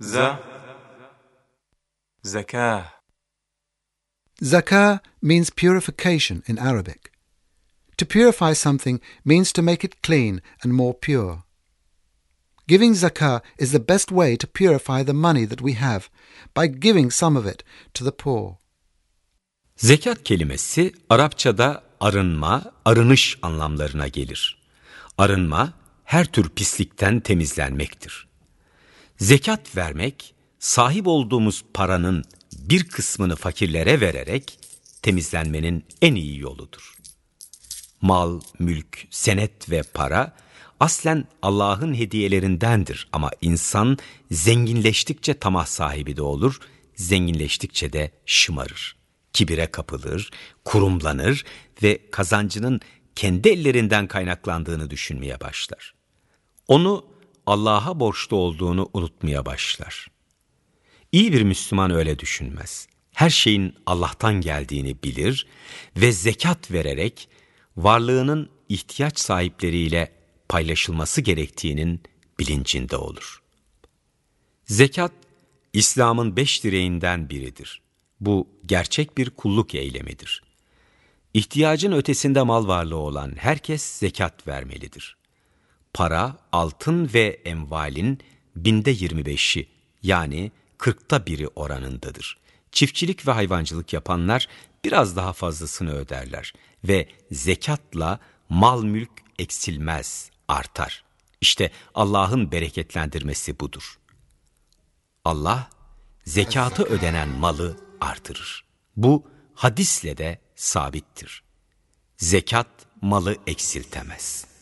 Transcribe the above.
ز Zakah. Zakah means purification in Arabic. To purify something means to make it clean and more pure. Giving zakah is the best way to purify the money that we have by giving some of it to the poor. Zekat kelimesi Arapçada arınma, arınış anlamlarına gelir. Arınma her tür pislikten temizlenmektir. Zekat vermek, sahip olduğumuz paranın bir kısmını fakirlere vererek temizlenmenin en iyi yoludur. Mal, mülk, senet ve para aslen Allah'ın hediyelerindendir ama insan zenginleştikçe tamah sahibi de olur, zenginleştikçe de şımarır. Kibire kapılır, kurumlanır ve kazancının kendi ellerinden kaynaklandığını düşünmeye başlar. Onu Allah'a borçlu olduğunu unutmaya başlar. İyi bir Müslüman öyle düşünmez. Her şeyin Allah'tan geldiğini bilir ve zekat vererek varlığının ihtiyaç sahipleriyle paylaşılması gerektiğinin bilincinde olur. Zekat, İslam'ın beş direğinden biridir. Bu gerçek bir kulluk eylemidir. İhtiyacın ötesinde mal varlığı olan herkes zekat vermelidir. Para, altın ve envalin binde yirmi beşi yani kırkta biri oranındadır. Çiftçilik ve hayvancılık yapanlar biraz daha fazlasını öderler ve zekatla mal mülk eksilmez, artar. İşte Allah'ın bereketlendirmesi budur. Allah zekatı ödenen malı artırır. Bu hadisle de sabittir. Zekat malı eksiltemez.''